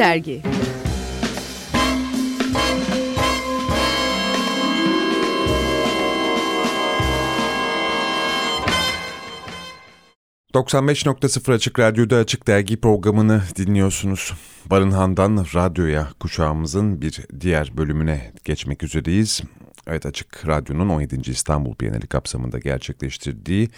Dergi ...95.0 Açık Radyo'da Açık Dergi programını dinliyorsunuz. Barınhan'dan radyoya kuşağımızın bir diğer bölümüne geçmek üzereyiz. Evet Açık Radyo'nun 17. İstanbul Bienali kapsamında gerçekleştirdiği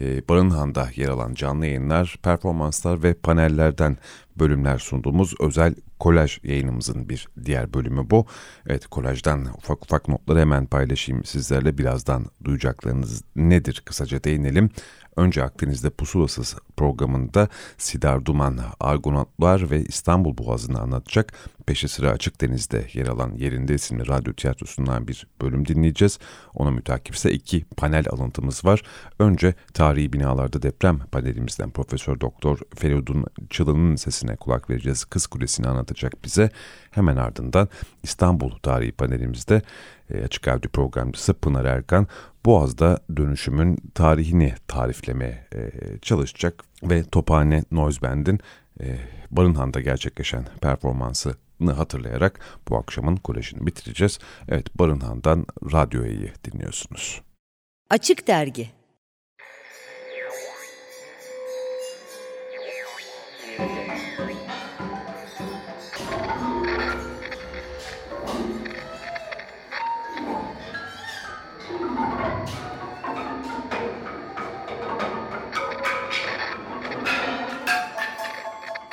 e, Barınhan'da yer alan canlı yayınlar, performanslar ve panellerden bölümler sunduğumuz özel kolaj yayınımızın bir diğer bölümü bu. Evet kolajdan ufak ufak notları hemen paylaşayım sizlerle birazdan duyacaklarınız nedir kısaca değinelim. Önce Akdeniz'de Pusulasız programında Sidar Duman, Argonautlar ve İstanbul Boğazı'nı anlatacak. Peşi sıra Açık Deniz'de yer alan Yerinde isimli radyo tiyatrosundan bir bölüm dinleyeceğiz. Ona mütakip ise iki panel alıntımız var. Önce tarihi binalarda deprem panelimizden Profesör Doktor Feridun Çılın'ın sesine kulak vereceğiz. Kız Kulesi'ni anlatacak bize. Hemen ardından İstanbul tarihi panelimizde e, Açık Radyo programcısı Pınar Erkan Boğaz'da dönüşümün tarihini tariflemeye e, çalışacak ve Tophane Noise Band'in e, Barınhan'da gerçekleşen performansını hatırlayarak bu akşamın kolejini bitireceğiz. Evet Barınhan'dan Radyo'yu dinliyorsunuz. Açık Dergi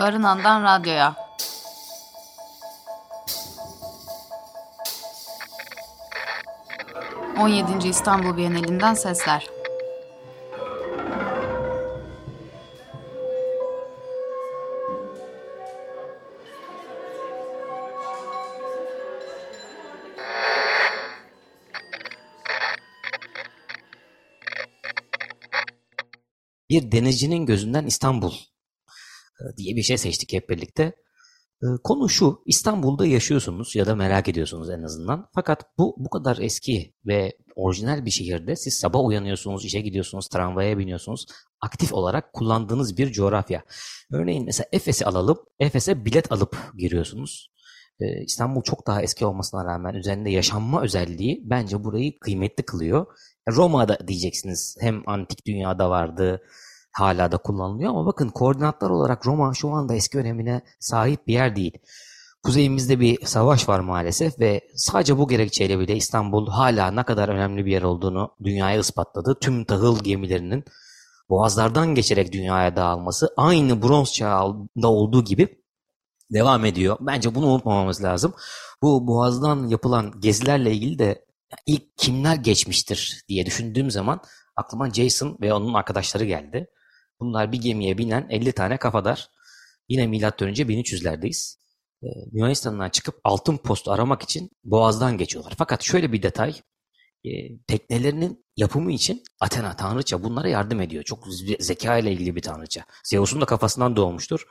Barınan'dan radyoya. On yedinci İstanbul Bienalinden sesler. Bir denizcinin gözünden İstanbul diye bir şey seçtik hep birlikte. E, konu şu, İstanbul'da yaşıyorsunuz ya da merak ediyorsunuz en azından. Fakat bu bu kadar eski ve orijinal bir şehirde siz sabah uyanıyorsunuz, işe gidiyorsunuz, tramvaya biniyorsunuz. Aktif olarak kullandığınız bir coğrafya. Örneğin mesela Efes'i alalım, Efes'e bilet alıp giriyorsunuz. E, İstanbul çok daha eski olmasına rağmen üzerinde yaşanma özelliği bence burayı kıymetli kılıyor. Roma'da diyeceksiniz hem antik dünyada vardı, hala da kullanılıyor ama bakın koordinatlar olarak Roma şu anda eski önemine sahip bir yer değil. Kuzeyimizde bir savaş var maalesef ve sadece bu gerekçeyle bile İstanbul hala ne kadar önemli bir yer olduğunu dünyaya ispatladı. Tüm tahıl gemilerinin boğazlardan geçerek dünyaya dağılması aynı bronz çağında olduğu gibi devam ediyor. Bence bunu unutmamamız lazım. Bu boğazdan yapılan gezilerle ilgili de ilk kimler geçmiştir diye düşündüğüm zaman aklıma Jason ve onun arkadaşları geldi. Bunlar bir gemiye binen 50 tane kafadar. Yine milattan önce 1300'lerdeyiz. Ee, Yunanistan'dan çıkıp altın postu aramak için Boğaz'dan geçiyorlar. Fakat şöyle bir detay. E, teknelerinin yapımı için Athena tanrıça bunlara yardım ediyor. Çok zeka ile ilgili bir tanrıça. Zeus'un da kafasından doğmuştur.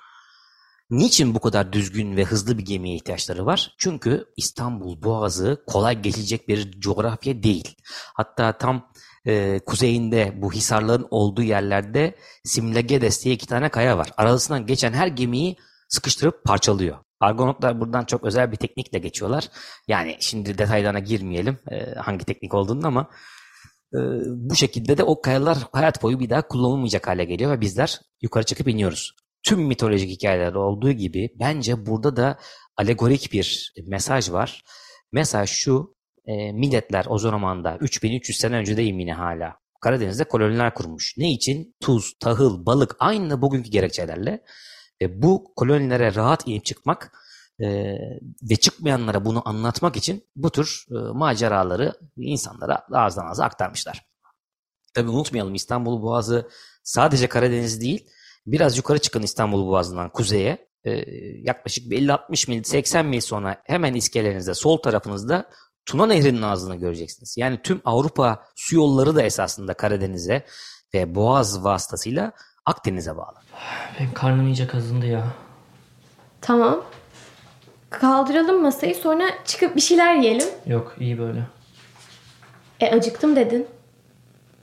Niçin bu kadar düzgün ve hızlı bir gemiye ihtiyaçları var? Çünkü İstanbul Boğazı kolay geçilecek bir coğrafya değil. Hatta tam e, kuzeyinde bu hisarların olduğu yerlerde Simlegedes diye iki tane kaya var. Arasından geçen her gemiyi sıkıştırıp parçalıyor. Argonotlar buradan çok özel bir teknikle geçiyorlar. Yani şimdi detaylarına girmeyelim e, hangi teknik olduğunu ama e, bu şekilde de o kayalar hayat boyu bir daha kullanılmayacak hale geliyor ve bizler yukarı çıkıp iniyoruz. Tüm mitolojik hikayelerde olduğu gibi bence burada da alegorik bir mesaj var. Mesaj şu, e, milletler o zamanda 3300 sene önce deyim yine hala Karadeniz'de koloniler kurmuş. Ne için? Tuz, tahıl, balık aynı bugünkü gerekçelerle. E, bu kolonilere rahat inip çıkmak e, ve çıkmayanlara bunu anlatmak için bu tür e, maceraları insanlara ağızdan ağza aktarmışlar. Tabi unutmayalım İstanbul Boğazı sadece Karadeniz değil, biraz yukarı çıkın İstanbul Boğazı'ndan kuzeye, e, yaklaşık 50-60 mil, 80 mil sonra hemen iskelerinizde, sol tarafınızda Tuna Nehri'nin ağzını göreceksiniz. Yani tüm Avrupa su yolları da esasında Karadeniz'e ve Boğaz vasıtasıyla Akdeniz'e bağlı. Benim karnım iyice kazındı ya. Tamam. Kaldıralım masayı sonra çıkıp bir şeyler yiyelim. Yok iyi böyle. E acıktım dedin.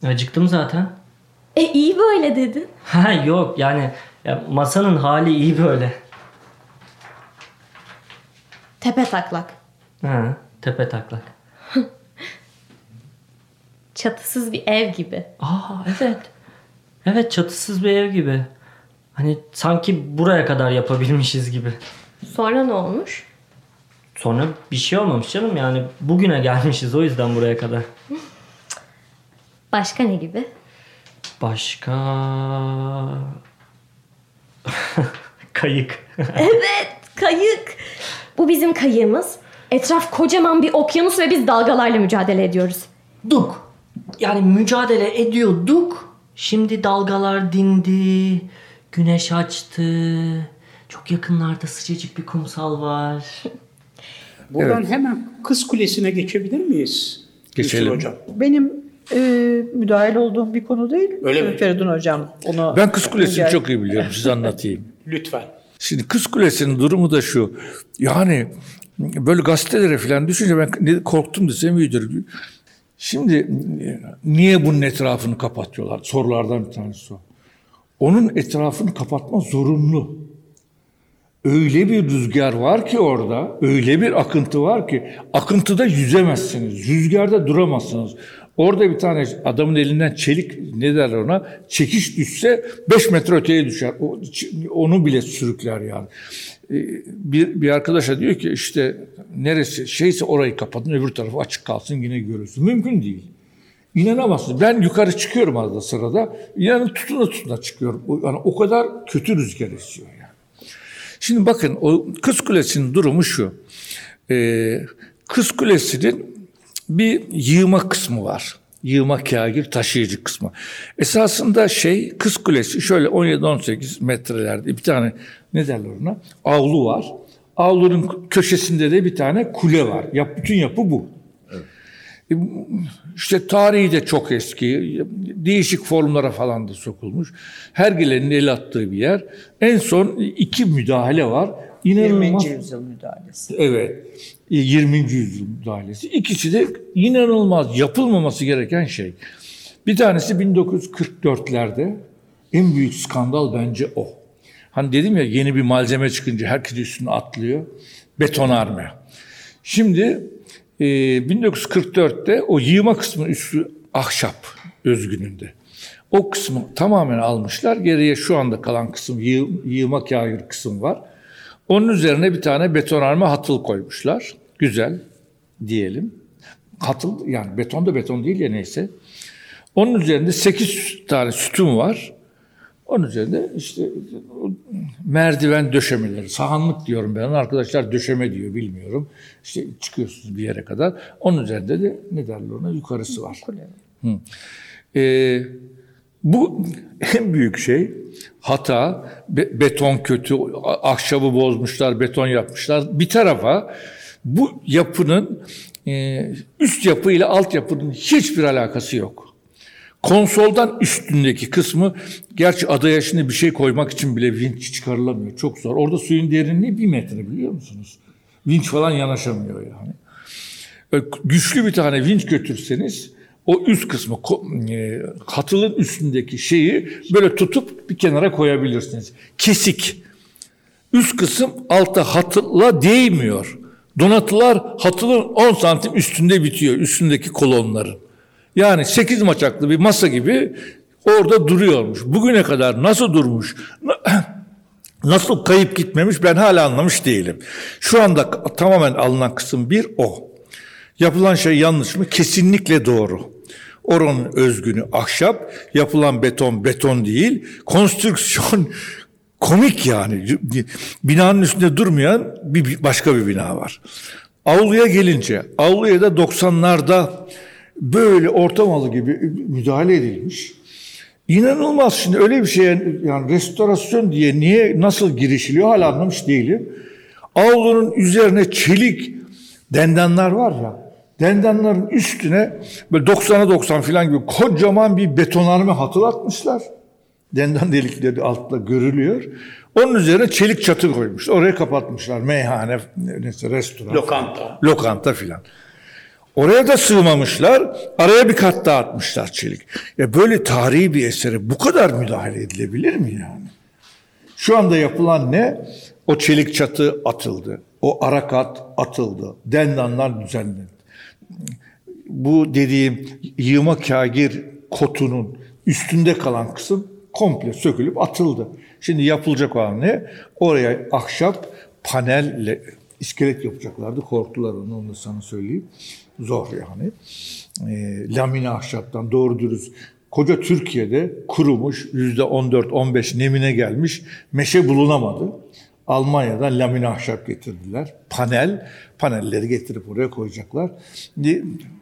Acıktım zaten. E iyi böyle dedin. Ha yok yani ya masanın hali iyi böyle. Tepe taklak. Ha, tepe taklak. Çatısız bir ev gibi. Aa evet. Evet çatısız bir ev gibi. Hani sanki buraya kadar yapabilmişiz gibi. Sonra ne olmuş? Sonra bir şey olmamış canım yani bugüne gelmişiz o yüzden buraya kadar. Başka ne gibi? Başka... Kayık. Evet, kayık. Bu bizim kayığımız. Etraf kocaman bir okyanus ve biz dalgalarla mücadele ediyoruz. Duk. Yani mücadele ediyorduk. Şimdi dalgalar dindi. Güneş açtı. Çok yakınlarda sıcacık bir kumsal var. Buradan hemen Kız Kulesi'ne geçebilir miyiz? Geçelim. Yusuf Hocam. Benim e, müdahil olduğum bir konu değil. Öyle mi? Feridun Hocam onu... Ben Kız Kulesi'ni çok iyi biliyorum. Size anlatayım. Lütfen. Şimdi Kız Kulesi'nin durumu da şu. Yani böyle gazetelere falan düşünce ben korktum desem iyidir. Şimdi niye bunun etrafını kapatıyorlar? Sorulardan bir tanesi o. Onun etrafını kapatma zorunlu. Öyle bir rüzgar var ki orada, öyle bir akıntı var ki akıntıda yüzemezsiniz, rüzgarda duramazsınız. Orada bir tane adamın elinden çelik ne derler ona çekiş düşse 5 metre öteye düşer. O, onu bile sürükler yani. Ee, Bir, bir arkadaşa diyor ki işte neresi şeyse orayı kapatın öbür tarafı açık kalsın yine görürsün. Mümkün değil. İnanamazsınız. Ben yukarı çıkıyorum arada sırada. İnanın tutuna tutuna çıkıyorum. Yani o kadar kötü rüzgar esiyor yani. Şimdi bakın o Kız Kulesi'nin durumu şu. Ee, Kız Kulesi'nin bir yığma kısmı var. Yığma kagir taşıyıcı kısmı. Esasında şey Kız Kulesi şöyle 17-18 metrelerde bir tane ne derler ona avlu var. Avlunun köşesinde de bir tane kule var. Yap, bütün yapı bu. İşte tarihi de çok eski. Değişik formlara falan da sokulmuş. Her gelenin el attığı bir yer. En son iki müdahale var. 20. İnanılmaz. yüzyıl müdahalesi. Evet. 20. yüzyıl müdahalesi. İkisi de inanılmaz yapılmaması gereken şey. Bir tanesi 1944'lerde en büyük skandal bence o. Hani dedim ya yeni bir malzeme çıkınca herkes üstüne atlıyor. Betonarme. Şimdi e, 1944'te o yığma kısmı üstü ahşap özgününde. O kısmı tamamen almışlar. Geriye şu anda kalan kısım yığ, yığma kağıt kısım var. Onun üzerine bir tane betonarme hatıl koymuşlar. Güzel diyelim. Hatıl yani beton da beton değil ya neyse. Onun üzerinde 8 tane sütun var. Onun üzerinde işte merdiven döşemeleri, sahanlık diyorum ben. Arkadaşlar döşeme diyor bilmiyorum. İşte çıkıyorsunuz bir yere kadar. Onun üzerinde de ne derler ona yukarısı var. Hı. Ee, bu en büyük şey hata, be- beton kötü, ahşabı bozmuşlar, beton yapmışlar. Bir tarafa bu yapının e, üst yapı ile alt yapının hiçbir alakası yok. Konsoldan üstündeki kısmı, gerçi adaya şimdi bir şey koymak için bile vinç çıkarılamıyor. Çok zor. Orada suyun derinliği bir metre biliyor musunuz? Vinç falan yanaşamıyor yani. Güçlü bir tane vinç götürseniz o üst kısmı e, hatılın üstündeki şeyi böyle tutup bir kenara koyabilirsiniz. Kesik. Üst kısım altta hatıla değmiyor. Donatılar hatılın 10 santim üstünde bitiyor. Üstündeki kolonların. Yani 8 maçaklı bir masa gibi orada duruyormuş. Bugüne kadar nasıl durmuş? Nasıl kayıp gitmemiş ben hala anlamış değilim. Şu anda tamamen alınan kısım bir o. Yapılan şey yanlış mı? Kesinlikle doğru. Oranın özgünü ahşap, yapılan beton beton değil. Konstrüksiyon komik yani. Binanın üstünde durmayan bir başka bir bina var. Avluya gelince, avluya da 90'larda böyle ortam halı gibi müdahale edilmiş. İnanılmaz şimdi öyle bir şeye yani restorasyon diye niye nasıl girişiliyor hala anlamış değilim. Avlunun üzerine çelik dendanlar var ya dendanların üstüne böyle 90'a 90 falan gibi kocaman bir betonarme hatırlatmışlar. Dendan delikleri altta görülüyor. Onun üzerine çelik çatı koymuş. Oraya kapatmışlar. Meyhane, neyse restoran. Lokanta. Lokanta filan. Oraya da sığmamışlar. Araya bir kat daha atmışlar çelik. Ya böyle tarihi bir esere bu kadar müdahale edilebilir mi yani? Şu anda yapılan ne? O çelik çatı atıldı. O arakat atıldı. Dendanlar düzenlendi. Bu dediğim yığma kagir kotunun üstünde kalan kısım komple sökülüp atıldı. Şimdi yapılacak olan ne? Oraya ahşap panelle iskelet yapacaklardı. Korktular onu, onu sana söyleyeyim. Zor yani. E, lamine ahşaptan doğru dürüst koca Türkiye'de kurumuş yüzde 14-15 nemine gelmiş meşe bulunamadı. Almanya'dan lamine ahşap getirdiler. Panel, panelleri getirip oraya koyacaklar.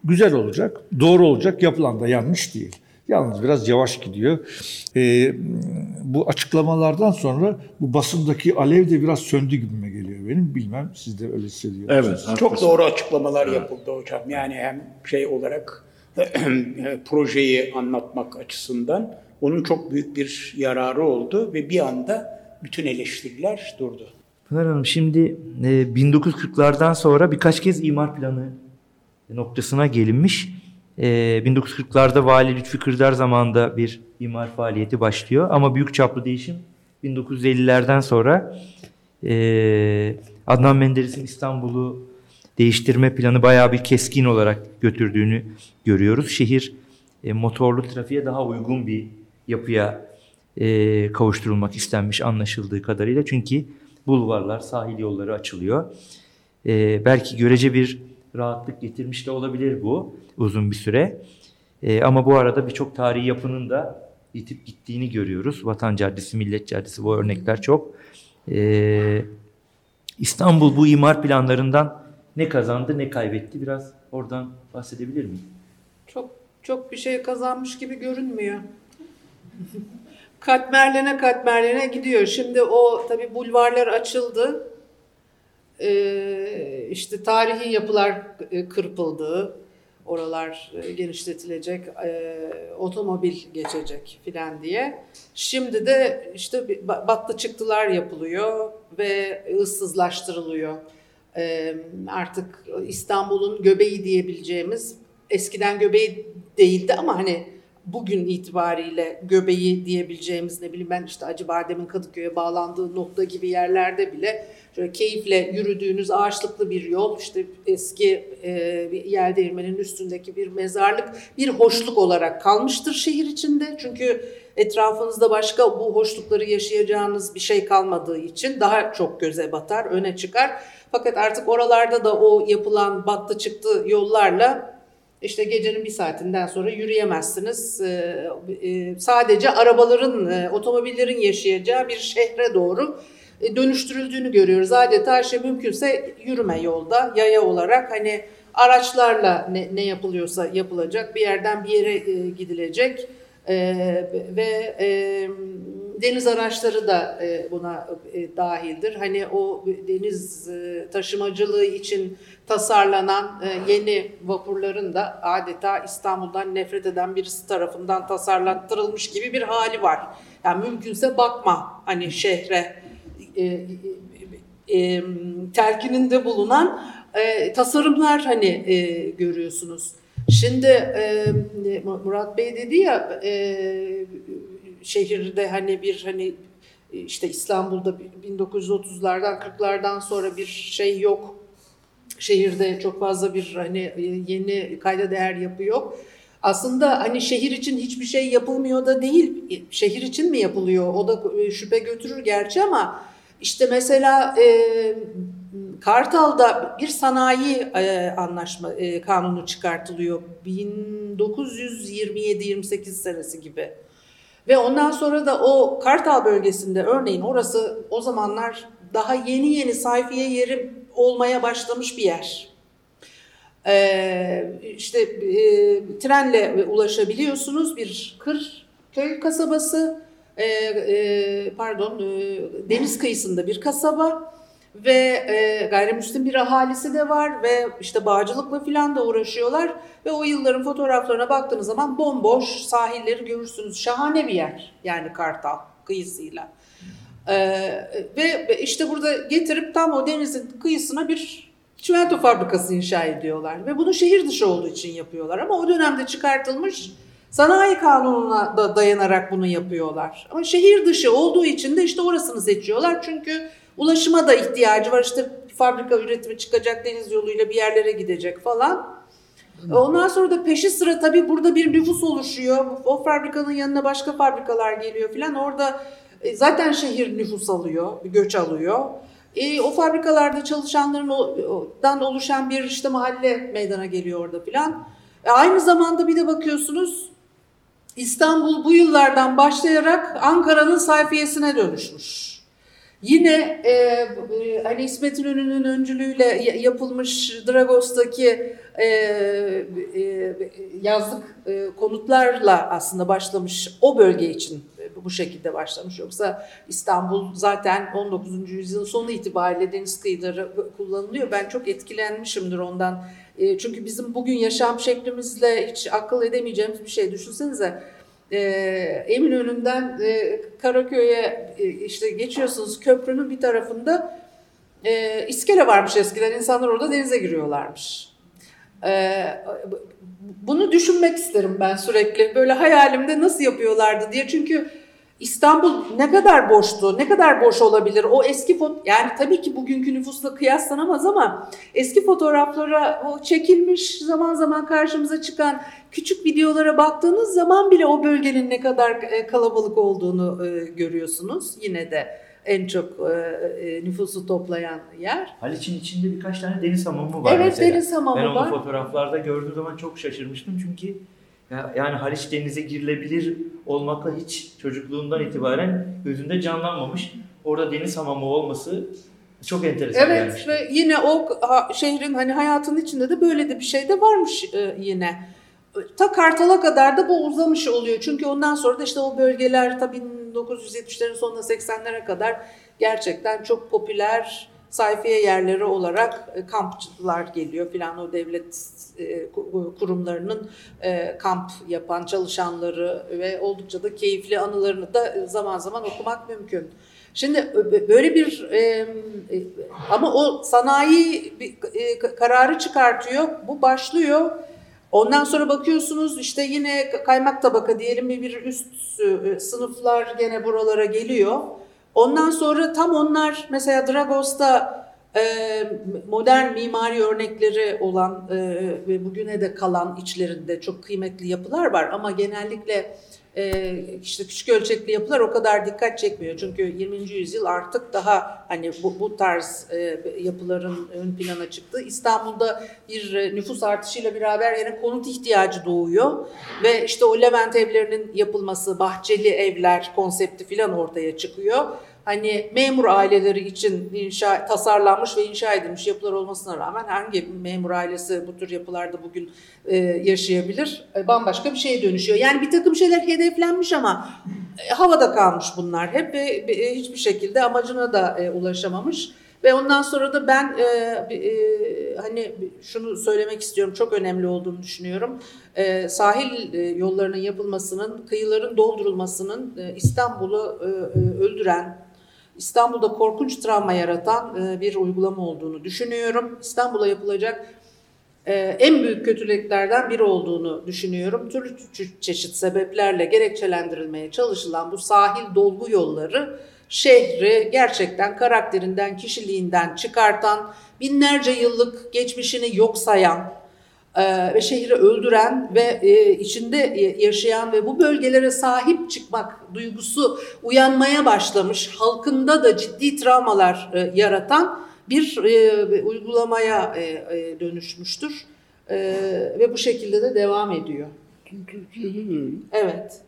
Güzel olacak, doğru olacak, yapılan da yanlış değil. Yalnız biraz yavaş gidiyor. Ee, bu açıklamalardan sonra bu basındaki alev de biraz söndü gibime geliyor benim. Bilmem siz de öyle hissediyorsunuz. Evet. Çok doğru açıklamalar yapıldı hocam. Yani hem şey olarak projeyi anlatmak açısından onun çok büyük bir yararı oldu ve bir anda bütün eleştiriler durdu. Pınar Hanım şimdi 1940'lardan sonra birkaç kez imar planı noktasına gelinmiş. 1940'larda Vali Lütfi Kırdar zamanında bir imar faaliyeti başlıyor ama büyük çaplı değişim 1950'lerden sonra Adnan Menderes'in İstanbul'u değiştirme planı bayağı bir keskin olarak götürdüğünü görüyoruz. Şehir motorlu trafiğe daha uygun bir yapıya kavuşturulmak istenmiş anlaşıldığı kadarıyla. Çünkü bulvarlar, sahil yolları açılıyor. belki görece bir rahatlık getirmiş de olabilir bu uzun bir süre. E, ama bu arada birçok tarihi yapının da yitip gittiğini görüyoruz. Vatan Caddesi, Millet Caddesi bu örnekler çok. E, İstanbul bu imar planlarından ne kazandı ne kaybetti biraz oradan bahsedebilir miyim? Çok çok bir şey kazanmış gibi görünmüyor. Katmerlene katmerlene gidiyor. Şimdi o tabi bulvarlar açıldı. Ee, işte tarihi yapılar kırpıldı oralar e, genişletilecek, e, otomobil geçecek filan diye. Şimdi de işte battı çıktılar yapılıyor ve ıssızlaştırılıyor. E, artık İstanbul'un göbeği diyebileceğimiz, eskiden göbeği değildi ama hani bugün itibariyle göbeği diyebileceğimiz ne bileyim ben işte Acıbadem'in Kadıköy'e bağlandığı nokta gibi yerlerde bile şöyle keyifle yürüdüğünüz ağaçlıklı bir yol işte eski e, bir yer değirmenin üstündeki bir mezarlık bir hoşluk olarak kalmıştır şehir içinde. Çünkü etrafınızda başka bu hoşlukları yaşayacağınız bir şey kalmadığı için daha çok göze batar, öne çıkar. Fakat artık oralarda da o yapılan battı çıktı yollarla işte gecenin bir saatinden sonra yürüyemezsiniz. Ee, e, sadece arabaların, e, otomobillerin yaşayacağı bir şehre doğru e, dönüştürüldüğünü görüyoruz. Adeta her şey mümkünse yürüme yolda, yaya olarak hani araçlarla ne, ne yapılıyorsa yapılacak, bir yerden bir yere gidilecek ve deniz araçları da buna dahildir. Hani o deniz taşımacılığı için tasarlanan e, yeni vapurların da adeta İstanbul'dan nefret eden birisi tarafından tasarlattırılmış gibi bir hali var. Yani mümkünse bakma hani şehre e, e, e, terkininde bulunan e, tasarımlar hani e, görüyorsunuz. Şimdi e, Murat Bey dedi ya e, şehirde hani bir hani işte İstanbul'da 1930'lardan 40'lardan sonra bir şey yok şehirde çok fazla bir hani e, yeni kayda değer yapı yok. Aslında hani şehir için hiçbir şey yapılmıyor da değil. E, şehir için mi yapılıyor? O da e, şüphe götürür gerçi ama işte mesela e, Kartal'da bir sanayi e, anlaşma e, kanunu çıkartılıyor 1927-28 senesi gibi. Ve ondan sonra da o Kartal bölgesinde örneğin orası o zamanlar daha yeni yeni sayfiye yeri olmaya başlamış bir yer. Ee, işte e, trenle ulaşabiliyorsunuz bir kır köy kasabası e, e, pardon e, deniz kıyısında bir kasaba ve e, gayrimüslim bir ahalisi de var ve işte bağcılıkla filan da uğraşıyorlar ve o yılların fotoğraflarına baktığınız zaman bomboş sahilleri görürsünüz. Şahane bir yer yani Kartal kıyısıyla. Ee, ve işte burada getirip tam o denizin kıyısına bir çimento fabrikası inşa ediyorlar. Ve bunu şehir dışı olduğu için yapıyorlar. Ama o dönemde çıkartılmış sanayi kanununa da dayanarak bunu yapıyorlar. Ama şehir dışı olduğu için de işte orasını seçiyorlar. Çünkü ulaşıma da ihtiyacı var. İşte fabrika üretimi çıkacak deniz yoluyla bir yerlere gidecek falan. Ondan sonra da peşi sıra tabii burada bir nüfus oluşuyor. O fabrikanın yanına başka fabrikalar geliyor filan. Orada e, zaten şehir nüfus alıyor, göç alıyor. E, o fabrikalarda çalışanlardan oluşan bir işte mahalle meydana geliyor orada filan. E, aynı zamanda bir de bakıyorsunuz İstanbul bu yıllardan başlayarak Ankara'nın sayfiyesine dönüşmüş. Yine e, e, hani İsmet İnönü'nün öncülüğüyle yapılmış Dragos'taki e, e, yazlık e, konutlarla aslında başlamış o bölge için bu şekilde başlamış. Yoksa İstanbul zaten 19. yüzyılın sonu itibariyle deniz kıyıları kullanılıyor. Ben çok etkilenmişimdir ondan. E, çünkü bizim bugün yaşam şeklimizle hiç akıl edemeyeceğimiz bir şey. Düşünsenize e, Eminönü'nden e, Karaköy'e e, işte geçiyorsunuz köprünün bir tarafında e, iskele varmış eskiden. İnsanlar orada denize giriyorlarmış. E, bunu düşünmek isterim ben sürekli. Böyle hayalimde nasıl yapıyorlardı diye. Çünkü İstanbul ne kadar boştu, ne kadar boş olabilir? O eski foto yani tabii ki bugünkü nüfusla kıyaslanamaz ama eski fotoğraflara o çekilmiş zaman zaman karşımıza çıkan küçük videolara baktığınız zaman bile o bölgenin ne kadar e, kalabalık olduğunu e, görüyorsunuz. Yine de en çok e, nüfusu toplayan yer. Haliç'in içinde birkaç tane deniz hamamı var evet, mesela. deniz hamamı ben var. onu fotoğraflarda gördüğüm zaman çok şaşırmıştım çünkü yani Haliç denize girilebilir olmakla hiç çocukluğundan itibaren gözünde canlanmamış. Orada deniz hamamı olması çok enteresan evet, gelmişti. Ve yine o şehrin hani hayatının içinde de böyle de bir şey de varmış yine. Ta Kartal'a kadar da bu uzamış oluyor. Çünkü ondan sonra da işte o bölgeler tabii 1970'lerin sonuna 80'lere kadar gerçekten çok popüler sayfiye yerleri olarak e, kampçılar geliyor filan o devlet e, kurumlarının e, kamp yapan çalışanları ve oldukça da keyifli anılarını da zaman zaman okumak mümkün. Şimdi böyle bir ama o sanayi kararı çıkartıyor, bu başlıyor. Ondan sonra bakıyorsunuz işte yine kaymak tabaka diyelim bir üst sınıflar gene buralara geliyor. Ondan sonra tam onlar mesela Dragos'ta e, modern mimari örnekleri olan e, ve bugüne de kalan içlerinde çok kıymetli yapılar var. Ama genellikle e, işte küçük ölçekli yapılar o kadar dikkat çekmiyor. Çünkü 20. yüzyıl artık daha hani bu, bu tarz e, yapıların ön plana çıktı. İstanbul'da bir e, nüfus artışıyla beraber yine konut ihtiyacı doğuyor ve işte o Levent evlerinin yapılması, bahçeli evler konsepti filan ortaya çıkıyor hani memur aileleri için inşa tasarlanmış ve inşa edilmiş yapılar olmasına rağmen hangi memur ailesi bu tür yapılarda bugün e, yaşayabilir? E, bambaşka bir şeye dönüşüyor. Yani bir takım şeyler hedeflenmiş ama e, havada kalmış bunlar hep ve e, hiçbir şekilde amacına da e, ulaşamamış. Ve ondan sonra da ben e, e, hani şunu söylemek istiyorum, çok önemli olduğunu düşünüyorum. E, sahil e, yollarının yapılmasının, kıyıların doldurulmasının e, İstanbul'u e, e öldüren, İstanbul'da korkunç travma yaratan e, bir uygulama olduğunu düşünüyorum. İstanbul'a yapılacak e, en büyük kötülüklerden biri olduğunu düşünüyorum. Türlü çeşit sebeplerle gerekçelendirilmeye çalışılan bu sahil dolgu yolları şehri gerçekten karakterinden, kişiliğinden çıkartan, binlerce yıllık geçmişini yok sayan, ve şehri öldüren ve e, içinde yaşayan ve bu bölgelere sahip çıkmak duygusu uyanmaya başlamış, halkında da ciddi travmalar e, yaratan bir uygulamaya dönüşmüştür. Ve bu şekilde de devam ediyor. Evet.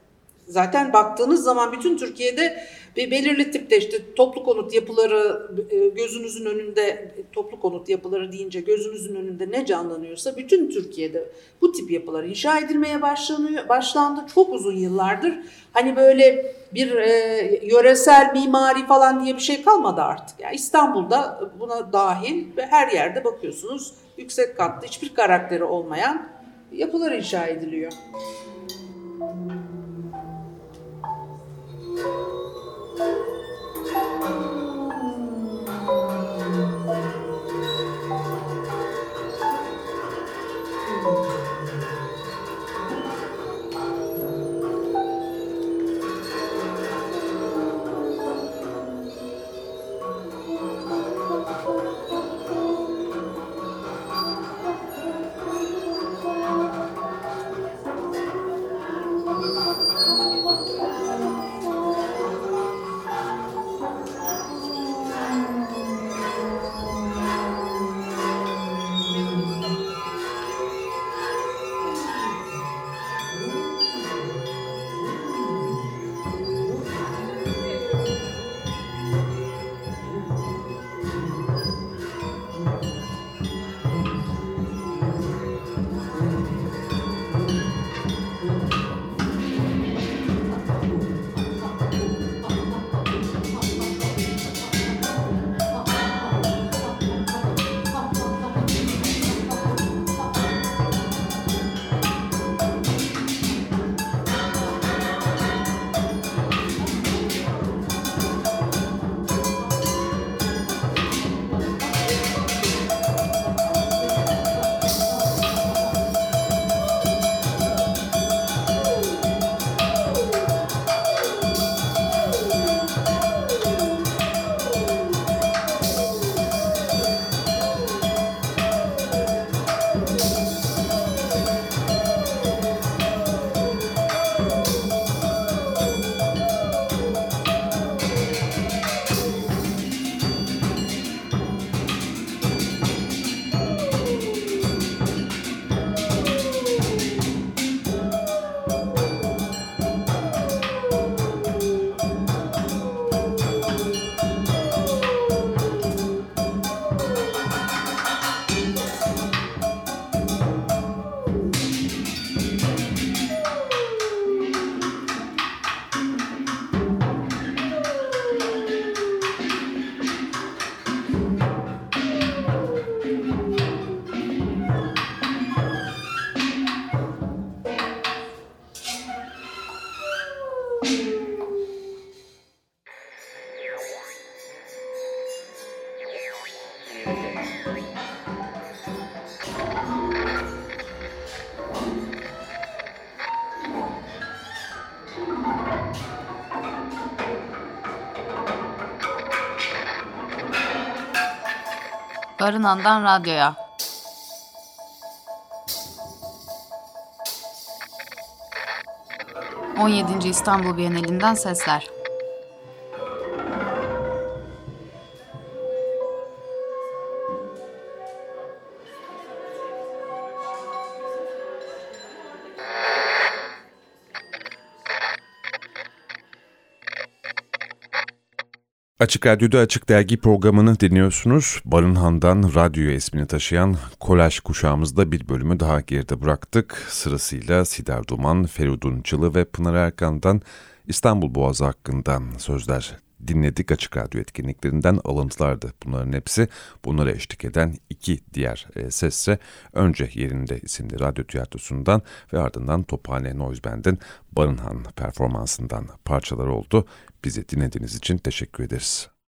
Zaten baktığınız zaman bütün Türkiye'de bir belirli tipte işte toplu konut yapıları e, gözünüzün önünde toplu konut yapıları deyince gözünüzün önünde ne canlanıyorsa bütün Türkiye'de bu tip yapılar inşa edilmeye başlanıyor başlandı çok uzun yıllardır. Hani böyle bir e, yöresel mimari falan diye bir şey kalmadı artık. Yani İstanbul'da buna dahil ve her yerde bakıyorsunuz yüksek katlı hiçbir karakteri olmayan yapılar inşa ediliyor. Thank you. Barınan'dan Radyo'ya. ...17. İstanbul Bienalinden sesler. Açık Radyo'da Açık Dergi programını dinliyorsunuz. Barınhan'dan radyoya ismini taşıyan kolaj kuşağımızda bir bölümü daha geride bıraktık. Sırasıyla Sidar Duman, Feridun Çılı ve Pınar Erkan'dan İstanbul Boğazı hakkında sözler dinledik. Açık Radyo etkinliklerinden alıntılardı bunların hepsi. Bunlara eşlik eden iki diğer e, sesse önce yerinde isimli radyo tiyatrosundan ve ardından Tophane Noise Band'in Barınhan performansından parçalar oldu. Bizi dinlediğiniz için teşekkür ederiz.